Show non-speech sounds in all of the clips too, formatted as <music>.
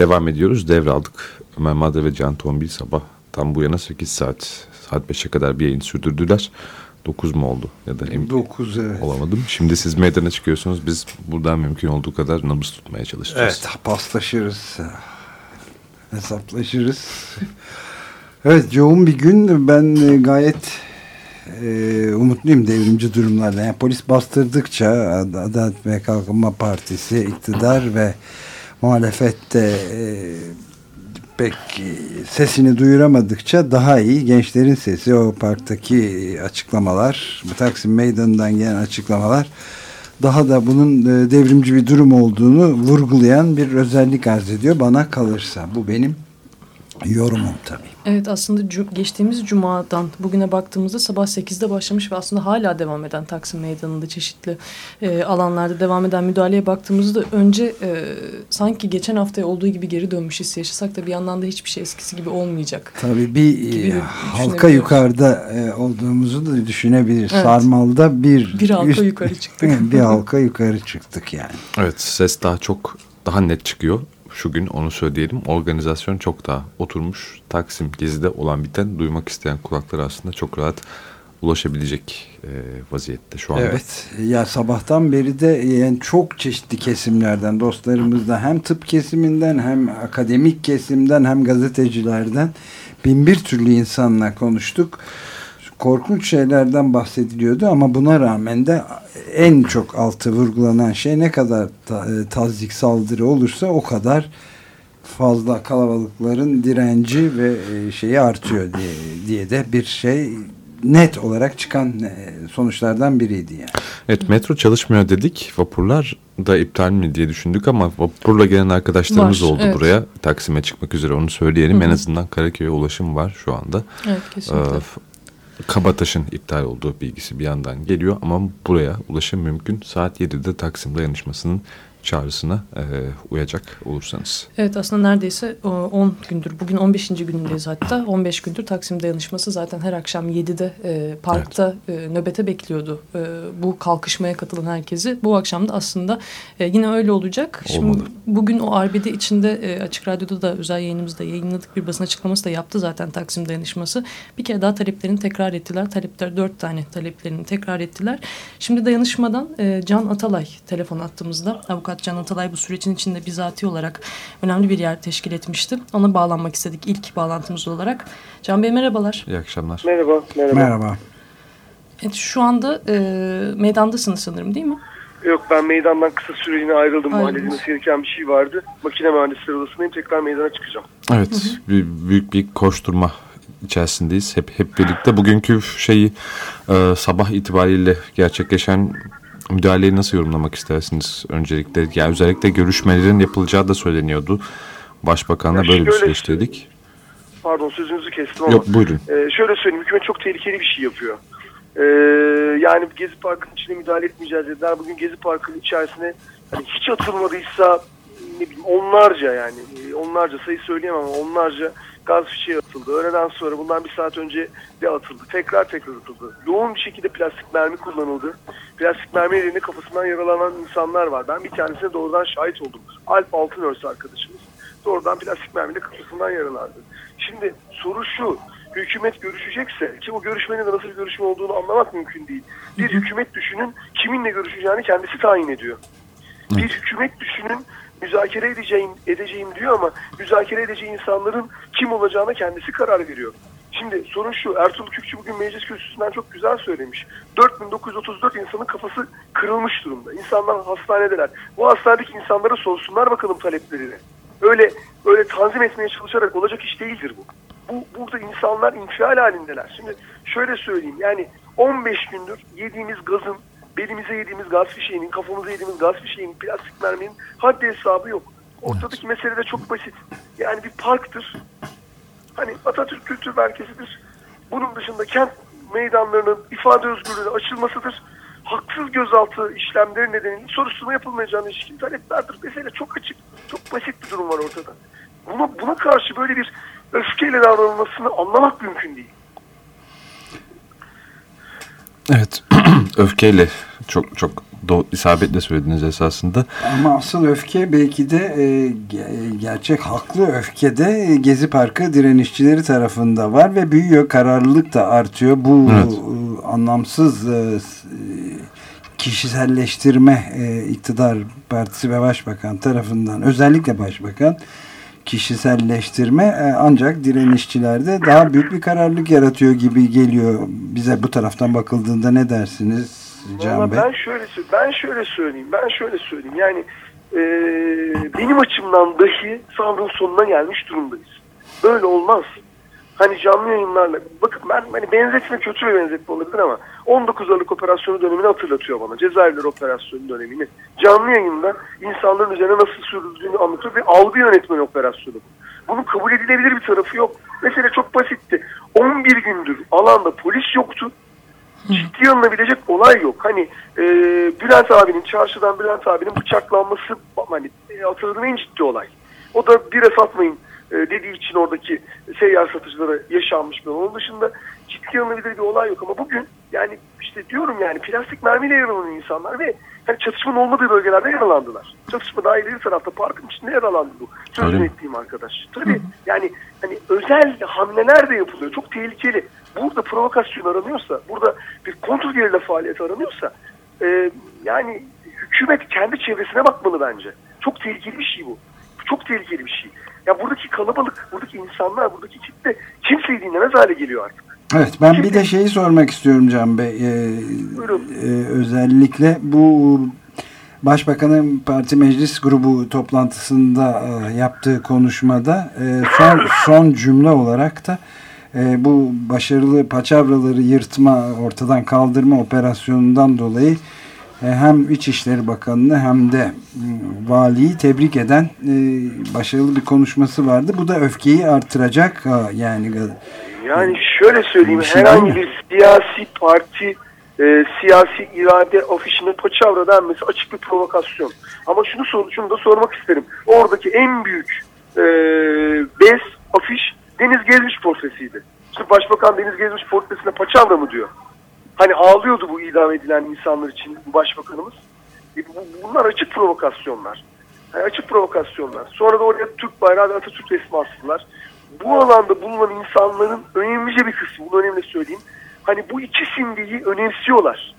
devam ediyoruz. Devraldık. Ömer Madre ve Can Tombil sabah tam bu yana 8 saat saat 5'e kadar bir yayın sürdürdüler. 9 mu oldu ya da 9 evet. olamadım. Şimdi siz meydana çıkıyorsunuz. Biz buradan mümkün olduğu kadar nabız tutmaya çalışacağız. Evet paslaşırız. Hesaplaşırız. evet yoğun bir gün. Ben e, gayet e, umutluyum devrimci durumlardan. Yani polis bastırdıkça Adalet ve Kalkınma Partisi iktidar ve muhalefette pek sesini duyuramadıkça daha iyi gençlerin sesi o parktaki açıklamalar Taksim Meydanı'ndan gelen açıklamalar daha da bunun e, devrimci bir durum olduğunu vurgulayan bir özellik arz ediyor bana kalırsa bu benim yorumum tabii. Evet aslında geçtiğimiz cumadan bugüne baktığımızda sabah 8'de başlamış ve aslında hala devam eden Taksim Meydanı'nda çeşitli e, alanlarda devam eden müdahaleye baktığımızda önce e, sanki geçen haftaya olduğu gibi geri dönmüş hissi yaşasak da bir yandan da hiçbir şey eskisi gibi olmayacak. Tabii bir e, halka yukarıda e, olduğumuzu da düşünebiliriz. Evet. Sarmalda bir bir halka üst, yukarı çıktık. <laughs> bir halka yukarı çıktık yani. Evet ses daha çok daha net çıkıyor şu gün onu söyleyelim. Organizasyon çok daha oturmuş. Taksim Gezi'de olan biten duymak isteyen kulakları aslında çok rahat ulaşabilecek e, vaziyette şu anda. Evet. Ya sabahtan beri de yani çok çeşitli kesimlerden dostlarımızda hem tıp kesiminden hem akademik kesimden hem gazetecilerden bin bir türlü insanla konuştuk korkunç şeylerden bahsediliyordu ama buna rağmen de en çok altı vurgulanan şey ne kadar ta, e, tazik saldırı olursa o kadar fazla kalabalıkların direnci ve e, şeyi artıyor diye, diye de bir şey net olarak çıkan e, sonuçlardan biriydi yani. Evet metro çalışmıyor dedik. Vapurlar da iptal mi diye düşündük ama vapurla gelen arkadaşlarımız var, oldu evet. buraya. Taksim'e çıkmak üzere onu söyleyelim. Hı -hı. En azından Karaköy'e ulaşım var şu anda. Evet kesinlikle. Ee, Kabataş'ın iptal olduğu bilgisi bir yandan geliyor ama buraya ulaşım mümkün. Saat 7'de Taksim dayanışmasının çağrısına e, uyacak olursanız. Evet aslında neredeyse 10 gündür, bugün 15. günündeyiz hatta. 15 gündür Taksim Dayanışması zaten her akşam 7'de e, parkta evet. e, nöbete bekliyordu. E, bu kalkışmaya katılan herkesi. Bu akşam da aslında e, yine öyle olacak. Olmalı. Şimdi bugün o arbede içinde e, Açık Radyo'da da özel yayınımızda yayınladık bir basın açıklaması da yaptı zaten Taksim Dayanışması. Bir kere daha taleplerini tekrar ettiler. Talepler dört tane taleplerini tekrar ettiler. Şimdi dayanışmadan e, Can Atalay telefon attığımızda avukat Avukat Can Atalay bu sürecin içinde bizatihi olarak önemli bir yer teşkil etmişti. Ona bağlanmak istedik ilk bağlantımız olarak. Can Bey merhabalar. İyi akşamlar. Merhaba. Merhaba. merhaba. Evet, şu anda e, meydandasınız sanırım değil mi? Yok ben meydandan kısa süreliğine ayrıldım. Halledilmesi gereken bir şey vardı. Makine mühendisleri odasındayım. Tekrar meydana çıkacağım. Evet. Hı hı. Bir, büyük bir koşturma içerisindeyiz. Hep hep birlikte bugünkü şeyi e, sabah itibariyle gerçekleşen müdahaleyi nasıl yorumlamak istersiniz öncelikle? Yani özellikle görüşmelerin yapılacağı da söyleniyordu. Başbakanla böyle bir süreç dedik. Pardon sözünüzü kestim ama. Yok buyurun. E, şöyle söyleyeyim hükümet çok tehlikeli bir şey yapıyor. E, yani Gezi Parkı'nın içine müdahale etmeyeceğiz dediler. Bugün Gezi Parkı'nın içerisine yani hiç atılmadıysa ne bileyim onlarca yani onlarca sayı söyleyemem ama onlarca gaz fişeği atıldı. Öğleden sonra bundan bir saat önce de atıldı. Tekrar tekrar atıldı. Yoğun bir şekilde plastik mermi kullanıldı. Plastik mermi elinde kafasından yaralanan insanlar var. Ben bir tanesine doğrudan şahit oldum. Alp Altınörs arkadaşımız. Doğrudan plastik mermiyle kafasından yaralandı. Şimdi soru şu. Hükümet görüşecekse ki o görüşmenin de nasıl bir görüşme olduğunu anlamak mümkün değil. Bir hükümet düşünün kiminle görüşeceğini kendisi tayin ediyor. Bir hükümet düşünün müzakere edeceğim, edeceğim diyor ama müzakere edeceği insanların kim olacağına kendisi karar veriyor. Şimdi sorun şu, Ertuğrul Kükçü bugün meclis kürsüsünden çok güzel söylemiş. 4934 insanın kafası kırılmış durumda. İnsanlar hastanedeler. Bu hastanedeki insanlara sorsunlar bakalım taleplerini. Öyle öyle tanzim etmeye çalışarak olacak iş değildir bu. Bu burada insanlar infial halindeler. Şimdi şöyle söyleyeyim yani 15 gündür yediğimiz gazın belimize yediğimiz gaz fişeğinin, kafamıza yediğimiz gaz fişeğinin, plastik merminin haddi hesabı yok. Ortadaki evet. mesele de çok basit. Yani bir parktır. Hani Atatürk Kültür Merkezi'dir. Bunun dışında kent meydanlarının ifade özgürlüğüne açılmasıdır. Haksız gözaltı işlemleri nedeniyle soruşturma yapılmayacağına ilişkin taleplerdir. Mesele çok açık, çok basit bir durum var ortada. Buna, buna karşı böyle bir öfkeyle davranılmasını anlamak mümkün değil. Evet, öfkeyle çok çok Do isabetle söylediniz esasında. Ama asıl öfke belki de e, gerçek haklı öfke de Gezi Parkı direnişçileri tarafında var ve büyüyor. Kararlılık da artıyor. Bu evet. e, anlamsız e, kişiselleştirme e, iktidar partisi ve başbakan tarafından özellikle başbakan kişiselleştirme e, ancak direnişçilerde daha büyük bir kararlılık yaratıyor gibi geliyor bize bu taraftan bakıldığında ne dersiniz Can Bey? Ben şöyle ben şöyle söyleyeyim. Ben şöyle söyleyeyim. Yani e, benim açımdan dahi sabrın sonuna gelmiş durumdayız. Böyle olmaz. Hani canlı yayınlarla bakın ben hani benzetme kötü bir benzetme olabilir ama 19 Aralık operasyonu dönemini hatırlatıyor bana. Cezayirler operasyonu dönemini. Canlı yayında insanların üzerine nasıl sürüldüğünü anlatıyor ve algı yönetmeni operasyonu bu. Bunun kabul edilebilir bir tarafı yok. Mesele çok basitti. 11 gündür alanda polis yoktu. Ciddi alınabilecek olay yok. Hani e, Bülent abinin, çarşıdan Bülent abinin bıçaklanması hani e, hatırladığım en ciddi olay. O da bire satmayın e, dediği için oradaki seyyar satıcılara yaşanmış bir Onun dışında ciddi alınabilir bir olay yok ama bugün yani işte diyorum yani plastik mermiyle yaralanan insanlar ve hani çatışmanın olmadığı bölgelerde yaralandılar. Çatışma daha ileri tarafta parkın içinde yaralandı bu. Sözünü ettiğim arkadaş. Tabii yani hani özel hamleler de yapılıyor. Çok tehlikeli. Burada provokasyon aranıyorsa, burada bir kontrol gerilla faaliyeti aranıyorsa e, yani hükümet kendi çevresine bakmalı bence. Çok tehlikeli bir şey bu. Çok tehlikeli bir şey. Ya buradaki kalabalık, buradaki insanlar, buradaki kitle kimseyi dinlemez hale geliyor artık. Evet ben Şimdi, bir de şeyi sormak istiyorum Can Bey. Ee, e, özellikle bu Başbakanın parti meclis grubu toplantısında e, yaptığı konuşmada e, son, <coughs> son cümle olarak da e, bu başarılı paçavraları yırtma, ortadan kaldırma operasyonundan dolayı hem İçişleri Bakanı'nı hem de valiyi tebrik eden e, başarılı bir konuşması vardı. Bu da öfkeyi artıracak yani. Yani şöyle söyleyeyim şey herhangi bir siyasi parti e, siyasi irade afişine paçavra denmesi açık bir provokasyon. Ama şunu sor, şunu da sormak isterim. Oradaki en büyük e, bez afiş Deniz Gezmiş portresiydi. Şimdi Başbakan Deniz Gezmiş portresine paçavra mı diyor? Hani ağlıyordu bu idam edilen insanlar için başbakanımız. E, bunlar açık provokasyonlar. Yani açık provokasyonlar. Sonra da oraya Türk bayrağı ve Atatürk resmi astılar. Bu alanda bulunan insanların önemlice bir kısmı, bunu önemli söyleyeyim. Hani bu iki simgeyi önemsiyorlar.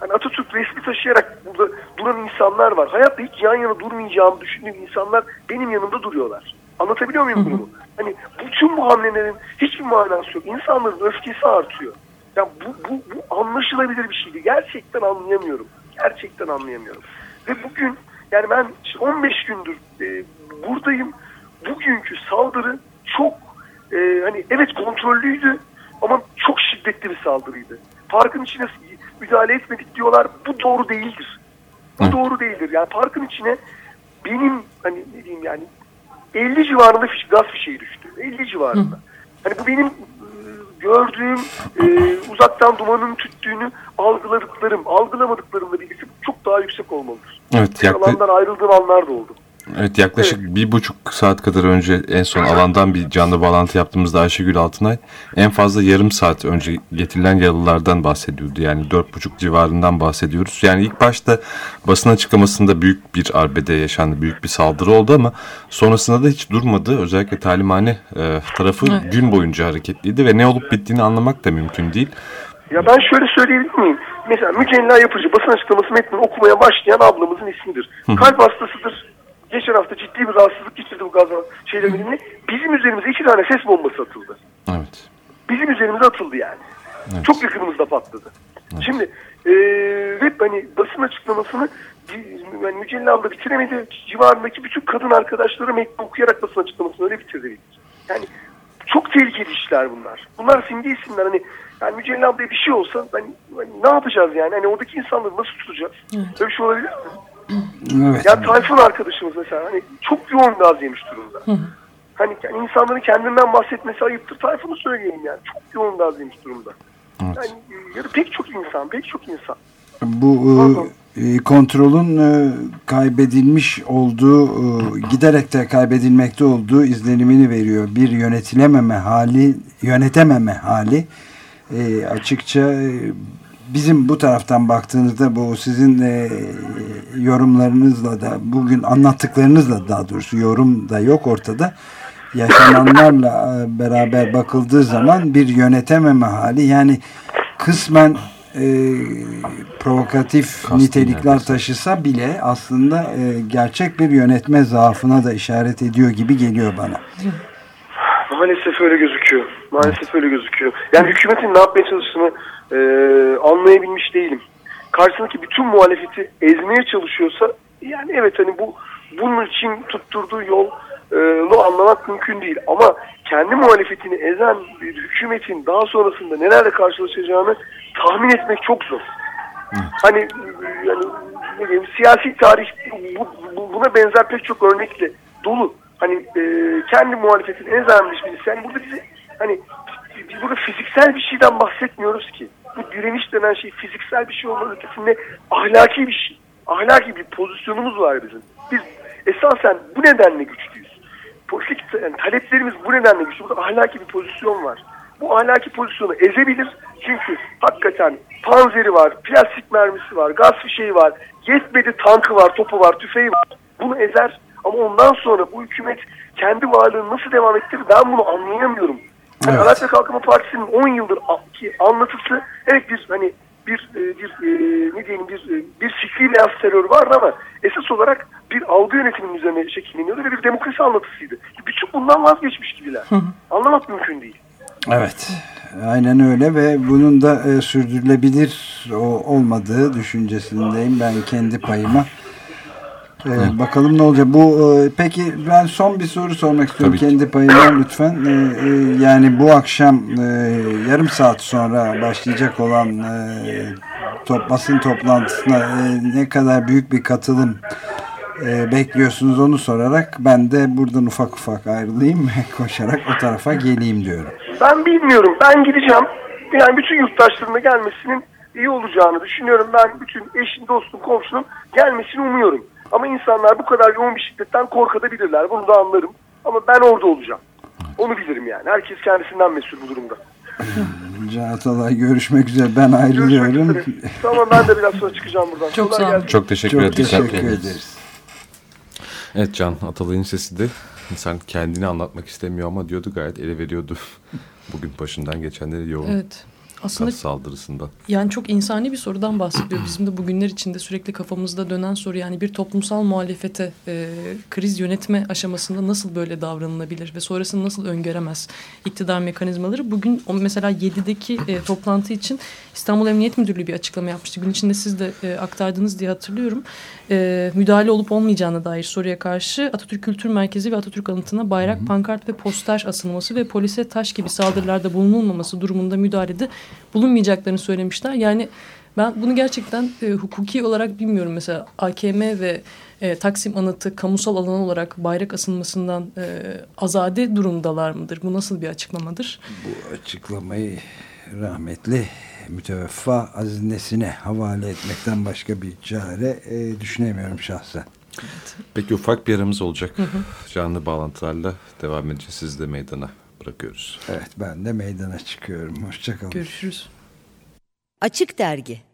Hani Atatürk resmi taşıyarak burada duran insanlar var. Hayatta hiç yan yana durmayacağımı düşündüğüm insanlar benim yanımda duruyorlar. Anlatabiliyor muyum bunu? Hani bütün bu hamlelerin hiçbir manası yok. İnsanların öfkesi artıyor. Ya bu, bu, bu anlaşılabilir bir şeydi. Gerçekten anlayamıyorum. Gerçekten anlayamıyorum. Ve bugün yani ben 15 gündür e, buradayım. Bugünkü saldırı çok e, hani evet kontrollüydü ama çok şiddetli bir saldırıydı. Parkın içine müdahale etmedik diyorlar. Bu doğru değildir. Bu Hı. doğru değildir. Yani parkın içine benim hani ne diyeyim yani 50 civarında fiş, gaz fişeği düştü. 50 civarında. Hı. Hani bu benim gördüğüm e, uzaktan dumanın tüttüğünü algıladıklarım, algılamadıklarımla birlikte çok daha yüksek olmalıdır. Evet, yaklaşık... Alandan ayrıldığım anlar da oldu. Evet yaklaşık evet. bir buçuk saat kadar önce en son alandan bir canlı bağlantı yaptığımızda Ayşegül Altınay en fazla yarım saat önce getirilen yalılardan bahsediyordu. Yani dört buçuk civarından bahsediyoruz. Yani ilk başta basın açıklamasında büyük bir arbede yaşandı, büyük bir saldırı oldu ama sonrasında da hiç durmadı. Özellikle talimhane e, tarafı evet. gün boyunca hareketliydi ve ne olup bittiğini anlamak da mümkün değil. Ya ben şöyle söyleyebilir miyim? Mesela mücella yapıcı basın açıklaması metnini okumaya başlayan ablamızın ismidir. Kalp hastasıdır geçen hafta ciddi bir rahatsızlık geçirdi bu gaz şeylerimizle. Bizim üzerimize iki tane ses bombası atıldı. Evet. Bizim üzerimize atıldı yani. Evet. Çok yakınımızda patladı. Evet. Şimdi e, ve hani basın açıklamasını yani Mücella abla bitiremedi. Civarındaki bütün kadın arkadaşları metni okuyarak basın açıklamasını öyle bitirdi. Yani çok tehlikeli işler bunlar. Bunlar simge isimler. Hani yani Mücella ablaya bir şey olsa hani, hani ne yapacağız yani? Hani oradaki insanları nasıl tutacağız? Evet. Öyle bir şey olabilir mi? Evet. Ya Tayfun arkadaşımız mesela hani çok yoğun gaz yemiş durumda. Hı. Hani yani insanların kendinden bahsetmesi ayıptır. Tayfun'u söyleyeyim yani. Çok yoğun gaz yemiş durumda. Evet. Yani ya pek çok insan, pek çok insan. Bu e, kontrolün e, kaybedilmiş olduğu, e, giderek de kaybedilmekte olduğu izlenimini veriyor. Bir yönetilememe hali, yönetememe hali e, açıkça e, bizim bu taraftan baktığınızda bu sizin e, yorumlarınızla da bugün anlattıklarınızla daha doğrusu yorum da yok ortada yaşananlarla e, beraber bakıldığı zaman bir yönetememe hali yani kısmen e, provokatif Kasti nitelikler neredeyse. taşısa bile aslında e, gerçek bir yönetme zaafına da işaret ediyor gibi geliyor bana. Maalesef öyle gözüküyor. Maalesef öyle gözüküyor. Yani hükümetin ne yapmaya çalıştığını e, anlayabilmiş değilim. Karşısındaki bütün muhalefeti ezmeye çalışıyorsa yani evet hani bu bunun için tutturduğu yol e, anlamak mümkün değil. Ama kendi muhalefetini ezen bir hükümetin daha sonrasında nelerle karşılaşacağını tahmin etmek çok zor. Hani yani ne diyeyim, siyasi tarih bu, bu- buna benzer pek çok örnekle dolu. Hani e, kendi muhalefetini ezenmiş birisi. Yani burada bizi hani biz burada fiziksel bir şeyden bahsetmiyoruz ki. Bu direniş denen şey fiziksel bir şey olmanın ötesinde ahlaki bir şey. Ahlaki bir pozisyonumuz var bizim. Biz esasen bu nedenle güçlüyüz. Politik yani taleplerimiz bu nedenle güçlü. Burada ahlaki bir pozisyon var. Bu ahlaki pozisyonu ezebilir. Çünkü hakikaten panzeri var, plastik mermisi var, gaz fişeği var, yetmedi tankı var, topu var, tüfeği var. Bunu ezer ama ondan sonra bu hükümet kendi varlığını nasıl devam ettirir ben bunu anlayamıyorum. Yani Evet. Adalet ve Kalkınma Partisi'nin 10 yıldır ki anlatısı evet bir hani bir e, bir e, ne diyelim bir e, bir fikri beyaz terör vardı ama esas olarak bir algı yönetiminin üzerine şekilleniyordu ve bir demokrasi anlatısıydı. Bütün bundan vazgeçmiş gibiler. Anlamak mümkün değil. Evet. Aynen öyle ve bunun da e, sürdürülebilir o, olmadığı düşüncesindeyim ben kendi payıma. E, bakalım ne olacak. Bu e, peki ben son bir soru sormak istiyorum Tabii kendi payıma lütfen. E, e, yani bu akşam e, yarım saat sonra başlayacak olan e, top, basın toplantısına e, ne kadar büyük bir katılım e, bekliyorsunuz onu sorarak ben de buradan ufak ufak ayrılayım ve <laughs> koşarak o tarafa geleyim diyorum. Ben bilmiyorum. Ben gideceğim. Yani bütün yurttaşlarına gelmesinin iyi olacağını düşünüyorum. Ben bütün eşin, dostum, komşunun gelmesini umuyorum. Ama insanlar bu kadar yoğun bir şiddetten korkabilirler. Bunu da anlarım. Ama ben orada olacağım. Onu bilirim yani. Herkes kendisinden mesul bu durumda. Can Atalay görüşmek üzere. Ben ayrılıyorum. Tamam ben de biraz sonra çıkacağım buradan. Çok Kolay sağ olun. Çok teşekkür Çok ederiz. teşekkür ederiz. Evet Can Atalay'ın sesi de insan kendini anlatmak istemiyor ama diyordu gayet ele veriyordu. <laughs> Bugün başından geçenleri yoğun Evet. Aslında kas saldırısında. Yani çok insani bir sorudan bahsediyor. Bizim de bugünler içinde sürekli kafamızda dönen soru yani bir toplumsal muhalefete e, kriz yönetme aşamasında nasıl böyle davranılabilir ve sonrasını nasıl öngöremez iktidar mekanizmaları. Bugün mesela 7'deki e, toplantı için İstanbul Emniyet Müdürlüğü bir açıklama yapmıştı. Gün içinde siz de e, aktardınız diye hatırlıyorum. E, müdahale olup olmayacağına dair soruya karşı Atatürk Kültür Merkezi ve Atatürk anıtına bayrak, pankart ve poster asılması ve polise taş gibi saldırılarda bulunulmaması durumunda müdahalede bulunmayacaklarını söylemişler. Yani ben bunu gerçekten e, hukuki olarak bilmiyorum. Mesela AKM ve e, Taksim Anıtı kamusal alan olarak bayrak asılmasından e, azade durumdalar mıdır? Bu nasıl bir açıklamadır? Bu açıklamayı rahmetli müteveffa Aziz Nesin'e havale etmekten başka bir çare e, düşünemiyorum şahsen. Peki ufak bir aramız olacak. Canlı bağlantılarla devam edeceğiz. Sizi de meydana bırakıyoruz. Evet ben de meydana çıkıyorum. Hoşçakalın. Görüşürüz. Açık Dergi